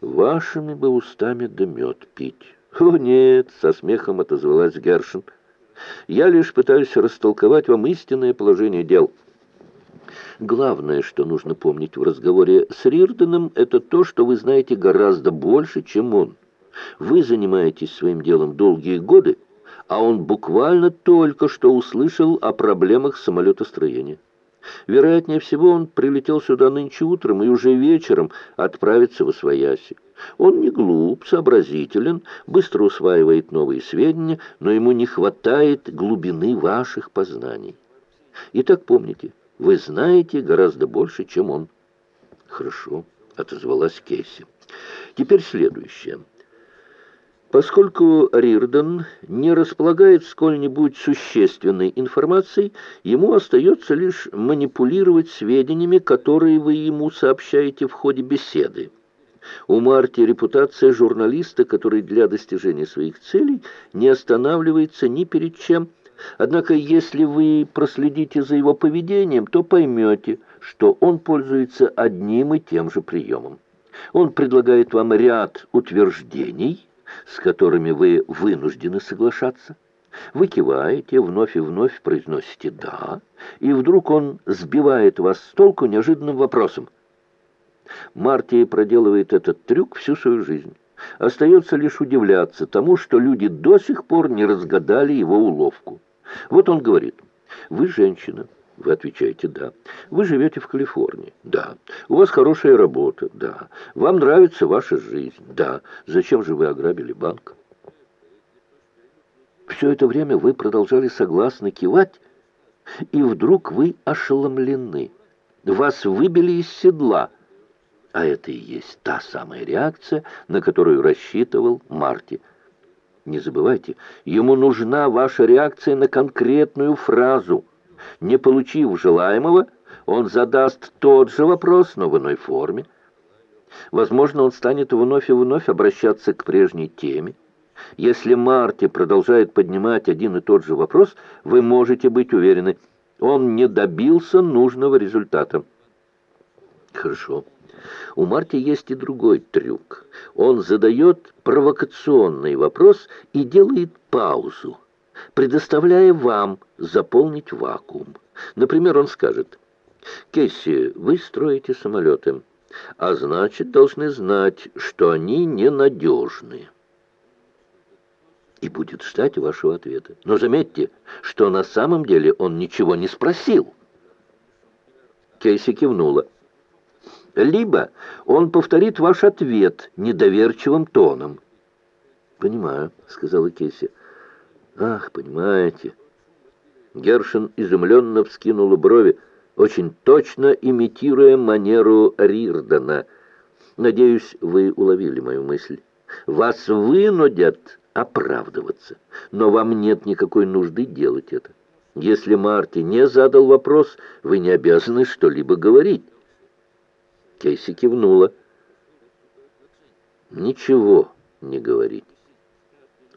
Вашими бы устами да мед пить. О, нет, со смехом отозвалась Гершин. Я лишь пытаюсь растолковать вам истинное положение дел. Главное, что нужно помнить в разговоре с Рирденом, это то, что вы знаете гораздо больше, чем он. Вы занимаетесь своим делом долгие годы, а он буквально только что услышал о проблемах самолетостроения. Вероятнее всего, он прилетел сюда нынче утром и уже вечером отправится в Освояси. Он не глуп, сообразителен, быстро усваивает новые сведения, но ему не хватает глубины ваших познаний. Итак, помните, вы знаете гораздо больше, чем он. Хорошо, отозвалась Кейси. Теперь следующее. Поскольку Рирден не располагает сколь-нибудь существенной информацией, ему остается лишь манипулировать сведениями, которые вы ему сообщаете в ходе беседы. У Марти репутация журналиста, который для достижения своих целей не останавливается ни перед чем. Однако, если вы проследите за его поведением, то поймете, что он пользуется одним и тем же приемом. Он предлагает вам ряд утверждений – с которыми вы вынуждены соглашаться. Вы киваете, вновь и вновь произносите «да», и вдруг он сбивает вас с толку неожиданным вопросом. Марти проделывает этот трюк всю свою жизнь. Остается лишь удивляться тому, что люди до сих пор не разгадали его уловку. Вот он говорит, «Вы женщина». Вы отвечаете «да». Вы живете в Калифорнии? Да. У вас хорошая работа? Да. Вам нравится ваша жизнь? Да. Зачем же вы ограбили банк? Все это время вы продолжали согласно кивать, и вдруг вы ошеломлены. Вас выбили из седла. А это и есть та самая реакция, на которую рассчитывал Марти. Не забывайте, ему нужна ваша реакция на конкретную фразу – не получив желаемого, он задаст тот же вопрос, но в иной форме. Возможно, он станет вновь и вновь обращаться к прежней теме. Если Марти продолжает поднимать один и тот же вопрос, вы можете быть уверены, он не добился нужного результата. Хорошо. У Марти есть и другой трюк. Он задает провокационный вопрос и делает паузу предоставляя вам заполнить вакуум. Например, он скажет, «Кесси, вы строите самолеты, а значит, должны знать, что они ненадежны». И будет ждать вашего ответа. Но заметьте, что на самом деле он ничего не спросил. Кейси кивнула. Либо он повторит ваш ответ недоверчивым тоном. «Понимаю», — сказала Кейси. «Ах, понимаете...» Гершин изумленно вскинула брови, очень точно имитируя манеру Рирдана. «Надеюсь, вы уловили мою мысль. Вас вынудят оправдываться, но вам нет никакой нужды делать это. Если Марти не задал вопрос, вы не обязаны что-либо говорить». Кейси кивнула. «Ничего не говорить.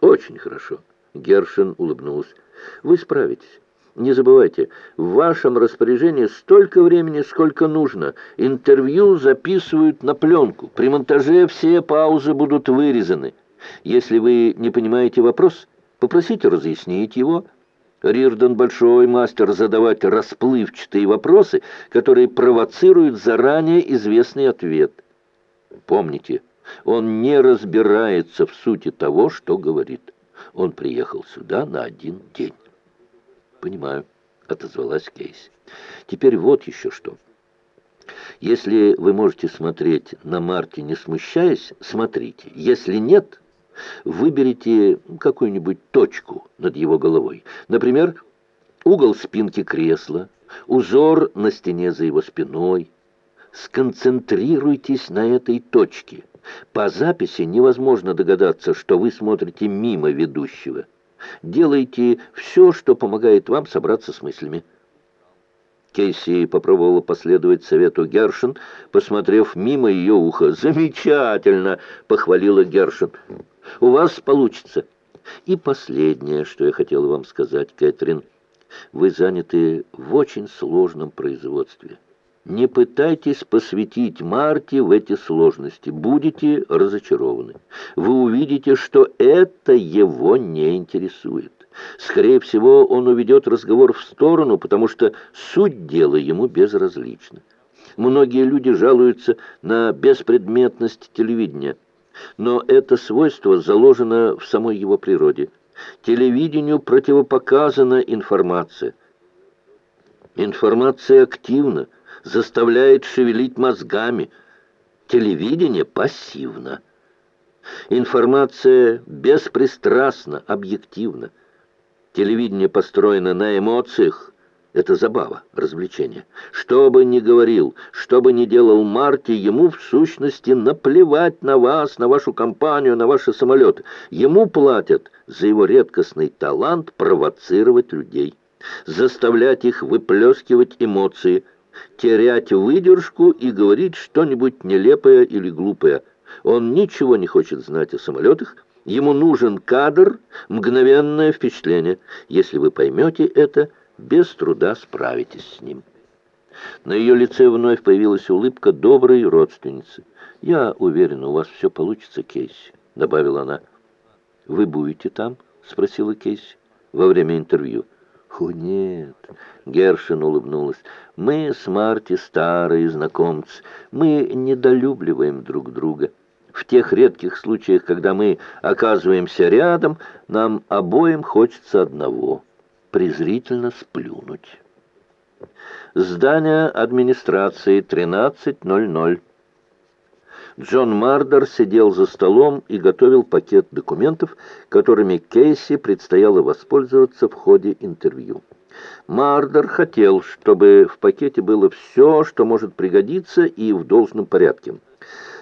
Очень хорошо». Гершин улыбнулся. «Вы справитесь. Не забывайте, в вашем распоряжении столько времени, сколько нужно. Интервью записывают на пленку. При монтаже все паузы будут вырезаны. Если вы не понимаете вопрос, попросите разъяснить его». Рирден большой мастер задавать расплывчатые вопросы, которые провоцируют заранее известный ответ. Помните, он не разбирается в сути того, что говорит. Он приехал сюда на один день. Понимаю, отозвалась Кейси. Теперь вот еще что. Если вы можете смотреть на Марти, не смущаясь, смотрите. Если нет, выберите какую-нибудь точку над его головой. Например, угол спинки кресла, узор на стене за его спиной. Сконцентрируйтесь на этой точке – по записи невозможно догадаться, что вы смотрите мимо ведущего. Делайте все, что помогает вам собраться с мыслями. Кейси попробовала последовать совету Гершин, посмотрев мимо ее уха. «Замечательно!» — похвалила Гершин. «У вас получится». И последнее, что я хотела вам сказать, Кэтрин. Вы заняты в очень сложном производстве. Не пытайтесь посвятить Марти в эти сложности. Будете разочарованы. Вы увидите, что это его не интересует. Скорее всего, он уведет разговор в сторону, потому что суть дела ему безразлична. Многие люди жалуются на беспредметность телевидения, но это свойство заложено в самой его природе. Телевидению противопоказана информация. Информация активна заставляет шевелить мозгами. Телевидение пассивно. Информация беспристрастна, объективна. Телевидение построено на эмоциях. Это забава, развлечение. Что бы ни говорил, что бы ни делал Марти, ему в сущности наплевать на вас, на вашу компанию, на ваши самолеты. Ему платят за его редкостный талант провоцировать людей, заставлять их выплескивать эмоции, терять выдержку и говорить что-нибудь нелепое или глупое. Он ничего не хочет знать о самолетах, ему нужен кадр, мгновенное впечатление. Если вы поймете это, без труда справитесь с ним. На ее лице вновь появилась улыбка доброй родственницы. «Я уверена, у вас все получится, Кейси», — добавила она. «Вы будете там?» — спросила Кейси во время интервью. «О, нет!» — Гершин улыбнулась. «Мы с Марти старые знакомцы. Мы недолюбливаем друг друга. В тех редких случаях, когда мы оказываемся рядом, нам обоим хочется одного — презрительно сплюнуть». Здание администрации 13.00. Джон Мардер сидел за столом и готовил пакет документов, которыми Кейси предстояло воспользоваться в ходе интервью. Мардер хотел, чтобы в пакете было все, что может пригодиться, и в должном порядке.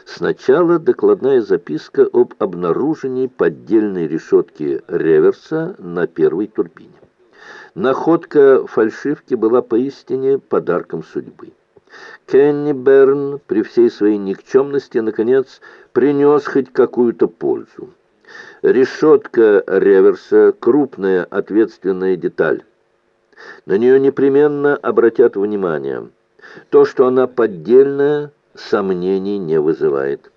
Сначала докладная записка об обнаружении поддельной решетки реверса на первой турбине. Находка фальшивки была поистине подарком судьбы. Кенни Берн при всей своей никчемности, наконец, принес хоть какую-то пользу. Решетка реверса — крупная ответственная деталь. На нее непременно обратят внимание. То, что она поддельная, сомнений не вызывает.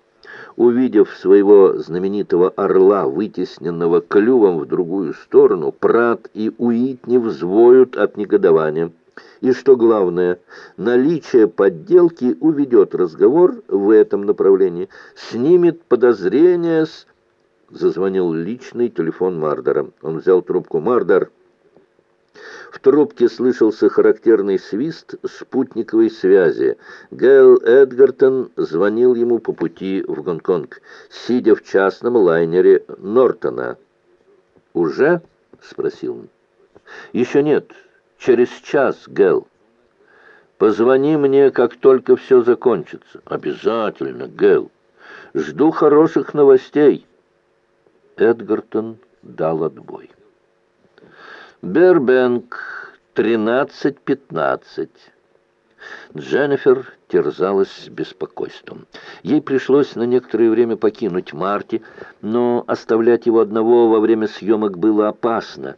Увидев своего знаменитого орла, вытесненного клювом в другую сторону, Прат и Уитни взвоют от негодования. И что главное, наличие подделки уведет разговор в этом направлении, снимет подозрения с... Зазвонил личный телефон Мардера. Он взял трубку. «Мардер!» В трубке слышался характерный свист спутниковой связи. Гэл Эдгартон звонил ему по пути в Гонконг, сидя в частном лайнере Нортона. «Уже?» — спросил он. «Еще нет. Через час, Гэл. Позвони мне, как только все закончится. Обязательно, Гэл. Жду хороших новостей». Эдгартон дал отбой. Бербенк, 13.15. Дженнифер терзалась беспокойством. Ей пришлось на некоторое время покинуть Марти, но оставлять его одного во время съемок было опасно.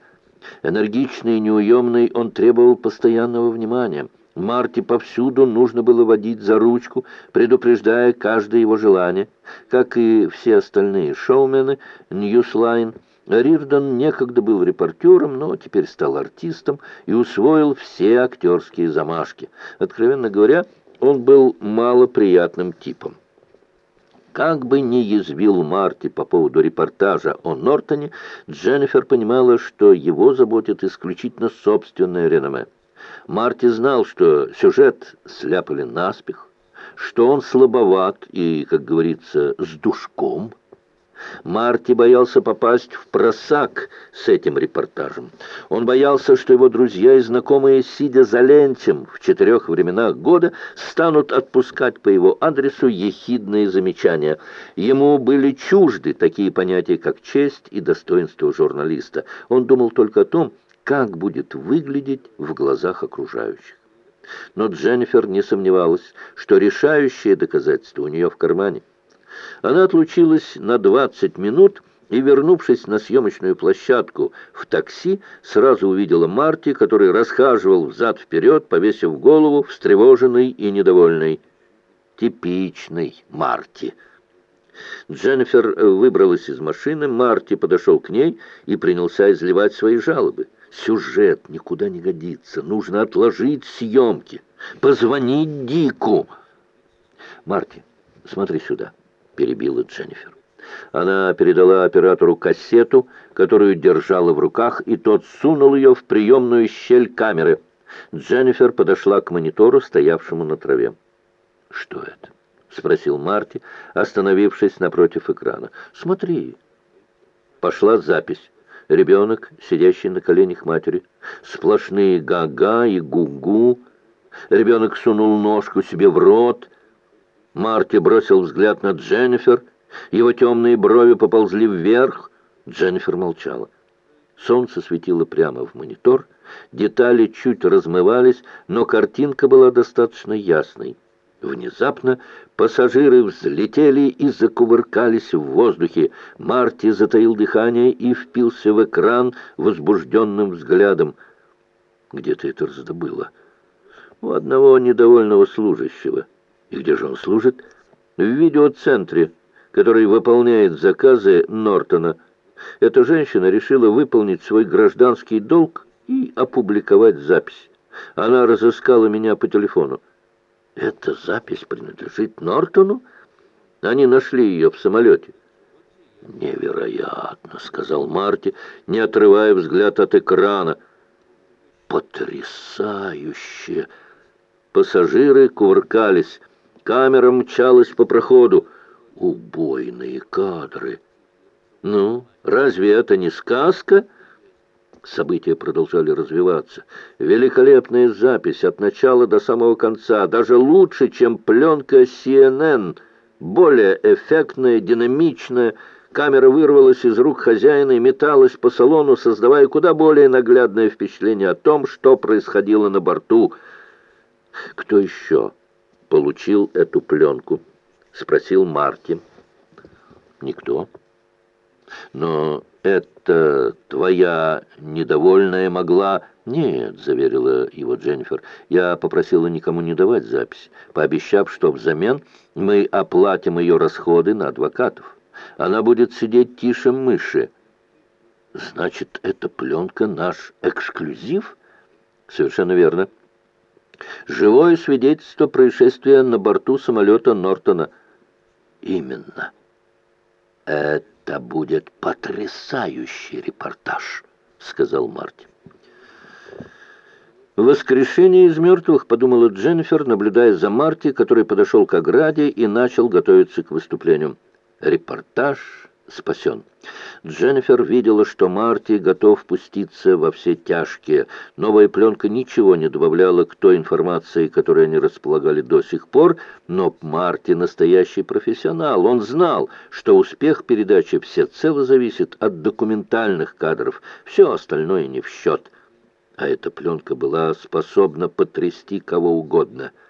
Энергичный и неуемный, он требовал постоянного внимания. Марти повсюду нужно было водить за ручку, предупреждая каждое его желание, как и все остальные шоумены Newsline – Рирдон некогда был репортером, но теперь стал артистом и усвоил все актерские замашки. Откровенно говоря, он был малоприятным типом. Как бы ни язвил Марти по поводу репортажа о Нортоне, Дженнифер понимала, что его заботит исключительно собственное реноме. Марти знал, что сюжет сляпали наспех, что он слабоват и, как говорится, с душком – Марти боялся попасть в просак с этим репортажем. Он боялся, что его друзья и знакомые, сидя за ленчем в четырех временах года, станут отпускать по его адресу ехидные замечания. Ему были чужды такие понятия, как честь и достоинство журналиста. Он думал только о том, как будет выглядеть в глазах окружающих. Но Дженнифер не сомневалась, что решающее доказательство у нее в кармане – она отлучилась на 20 минут и, вернувшись на съемочную площадку в такси, сразу увидела Марти, который расхаживал взад-вперед, повесив голову, встревоженный и недовольный. Типичный Марти. Дженнифер выбралась из машины, Марти подошел к ней и принялся изливать свои жалобы. «Сюжет никуда не годится, нужно отложить съемки, позвонить Дику». «Марти, смотри сюда», — перебила Дженнифер. Она передала оператору кассету, которую держала в руках, и тот сунул ее в приемную щель камеры. Дженнифер подошла к монитору, стоявшему на траве. «Что это?» — спросил Марти, остановившись напротив экрана. «Смотри». Пошла запись. Ребенок, сидящий на коленях матери. Сплошные га-га и гу-гу. Ребенок сунул ножку себе в рот. Марти бросил взгляд на Дженнифер — его темные брови поползли вверх. Дженнифер молчала. Солнце светило прямо в монитор, детали чуть размывались, но картинка была достаточно ясной. Внезапно пассажиры взлетели и закувыркались в воздухе. Марти затаил дыхание и впился в экран возбужденным взглядом. «Где ты это раздобыла?» «У одного недовольного служащего». «И где же он служит?» «В видеоцентре который выполняет заказы Нортона. Эта женщина решила выполнить свой гражданский долг и опубликовать запись. Она разыскала меня по телефону. Эта запись принадлежит Нортону? Они нашли ее в самолете. «Невероятно», — сказал Марти, не отрывая взгляд от экрана. «Потрясающе!» Пассажиры кувыркались. Камера мчалась по проходу. Убойные кадры. Ну, разве это не сказка? События продолжали развиваться. Великолепная запись от начала до самого конца, даже лучше, чем пленка CNN, более эффектная, динамичная. Камера вырвалась из рук хозяина и металась по салону, создавая куда более наглядное впечатление о том, что происходило на борту. Кто еще получил эту пленку? — спросил Марти. «Никто». «Но это твоя недовольная могла...» «Нет», — заверила его Дженнифер, — «я попросила никому не давать запись, пообещав, что взамен мы оплатим ее расходы на адвокатов. Она будет сидеть тише мыши». «Значит, эта пленка наш эксклюзив?» «Совершенно верно». «Живое свидетельство происшествия на борту самолета Нортона». Именно. Это будет потрясающий репортаж, сказал Марти. «Воскрешение из мертвых», — подумала Дженнифер, наблюдая за Марти, который подошел к ограде и начал готовиться к выступлению. «Репортаж спасен. Дженнифер видела, что Марти готов пуститься во все тяжкие. Новая пленка ничего не добавляла к той информации, которой они располагали до сих пор, но Марти настоящий профессионал. Он знал, что успех передачи всецело зависит от документальных кадров. Все остальное не в счет. А эта пленка была способна потрясти кого угодно —